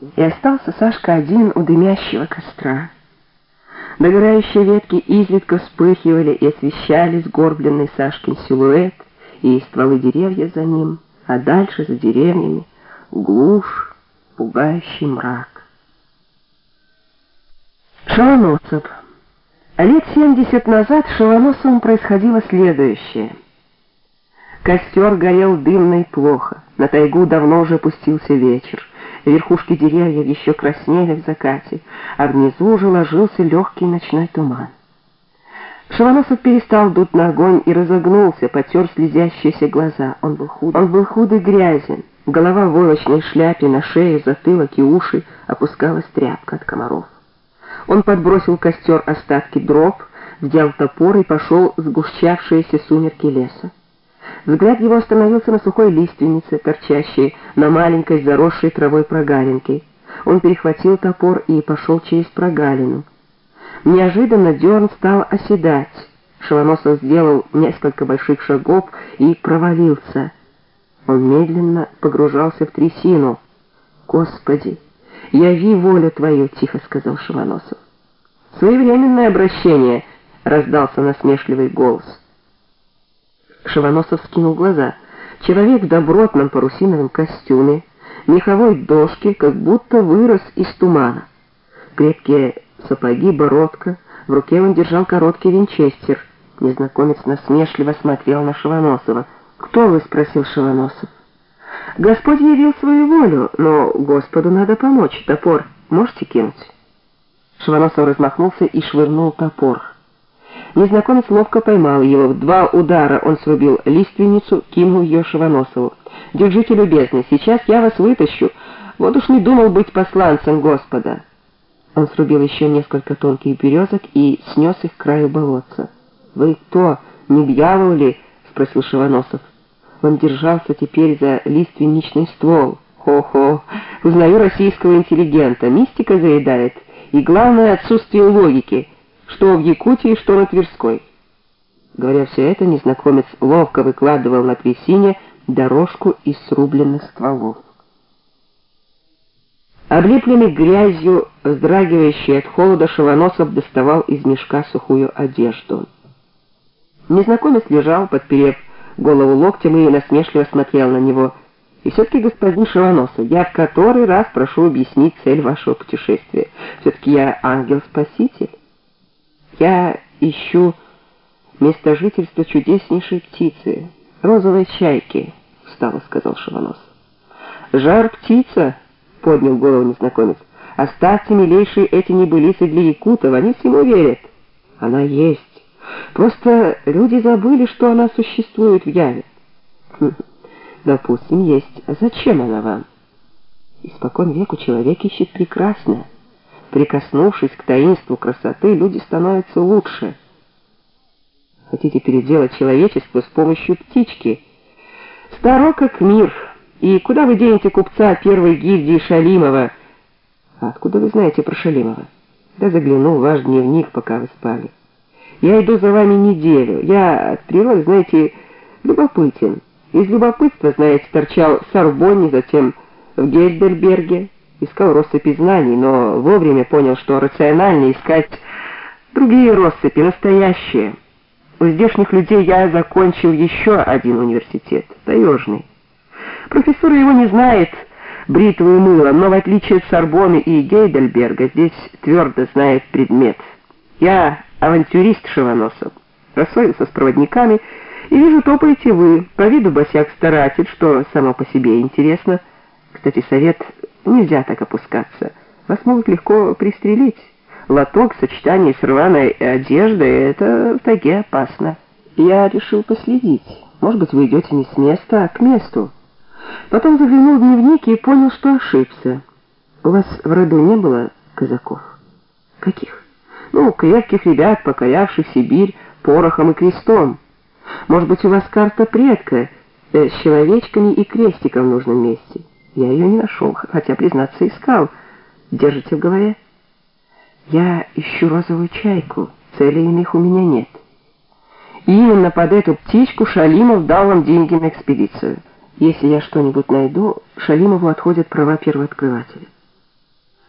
И остался Сашка один у дымящего костра. Догорающие ветки изредка вспыхивали и освещали сгорбленный Сашкин силуэт и стволы деревьев за ним, а дальше, за деревнями, глушь, пугающий мрак. Шалоносов. Лет семьдесят назад в Шалоносовом происходило следующее. Костер горел дымно и плохо, на тайгу давно уже пустился вечер. Верхушки деревьев еще краснели в закате, а внизу уже ложился легкий ночной туман. Шалоносов перестал дуть на огонь и разогнулся, потер слезящиеся глаза. Он был худ, он был худ и грязен. Голова в войлочной шляпе, на шее, затылок и уши опускалась тряпка от комаров. Он подбросил костер остатки дров, взял топор и пошел в сгущавшиеся сумерки леса. Взгляд его остановился на сухой лиственнице, торчащей на маленькой заросшей травой прогалинке. Он перехватил топор и пошел через прогалину. Неожиданно дерн стал оседать. Шелоносов сделал несколько больших шагов и провалился. Он медленно погружался в трясину. «Господи, яви волю Твою!» — тихо сказал Шелоносов. «Своевременное обращение!» — раздался насмешливый голос. Шивоносов скинул глаза. Человек в добротном парусиновом костюме, меховой дошке, как будто вырос из тумана. Крепкие сапоги, бородка, в руке он держал короткий винчестер. Незнакомец насмешливо смотрел на Шивоносова. «Кто вы?» — спросил Шивоносов. «Господь явил свою волю, но Господу надо помочь. Топор можете кинуть?» Шивоносов размахнулся и швырнул топор. Незнакомец ловко поймал его. В два удара он срубил лиственницу, кинул ее Шивоносову. «Держите, любезный, сейчас я вас вытащу. Вот уж не думал быть посланцем Господа». Он срубил еще несколько тонких березок и снес их к краю болотца. «Вы кто, не дьявол ли?» — спросил Шивоносов. Он держался теперь за лиственничный ствол. «Хо-хо, узнаю российского интеллигента. Мистика заедает. И главное, отсутствие логики» что в Якутии, что на Тверской. Говоря все это, незнакомец ловко выкладывал на трясине дорожку из срубленных стволов. Облепленный грязью, вздрагивающий от холода, Шелоносов доставал из мешка сухую одежду. Незнакомец лежал, подперев голову локтем и насмешливо смотрел на него. «И все-таки, господин Шелоносов, я в который раз прошу объяснить цель вашего путешествия. Все-таки я ангел-спаситель». Я ищу место жительства чудеснейшей птицы, розовой чайки, устало сказал Шивонос. Жар птица, поднял голову незнакомец. Оставьте, милейшие, эти небылицы для якутов, они всему верят. Она есть. Просто люди забыли, что она существует в яве. Допустим, есть. А зачем она вам? Испокон веку человек ищет прекрасное. Прикоснувшись к таинству красоты, люди становятся лучше. Хотите переделать человечество с помощью птички? Старо как мир. И куда вы денете купца первой гильдии Шалимова? А откуда вы знаете про Шалимова? Да заглянул в ваш дневник, пока вы спали. Я иду за вами неделю. Я от природы, знаете, любопытен. Из любопытства, знаете, торчал в Сорбонне, затем в Гельдерберге искал россыпи знаний, но вовремя понял, что рационально искать другие россыпи, настоящие. У здешних людей я закончил еще один университет, таежный. Профессура его не знает бритвы и мыла, но в отличие от Сорбоны и Гейдельберга здесь твердо знает предмет. Я авантюрист Шивоносов, рассорился с проводниками, и вижу, топаете вы, по виду босяк старатель, что само по себе интересно. Кстати, совет Нельзя так опускаться. Вас могут легко пристрелить. Лоток в сочетании с рваной одеждой — это в тайге опасно. Я решил последить. Может быть, вы идете не с места, а к месту. Потом заглянул в дневник и понял, что ошибся. У вас в роду не было казаков? Каких? Ну, крепких ребят, покорявших Сибирь порохом и крестом. Может быть, у вас карта предка э, с человечками и крестиком в нужном месте. Я ее не нашел, хотя, признаться, искал. Держите в голове? Я ищу розовую чайку. Целей иных у меня нет. И именно под эту птичку Шалимов дал вам деньги на экспедицию. Если я что-нибудь найду, Шалимову отходят права первооткрывателя.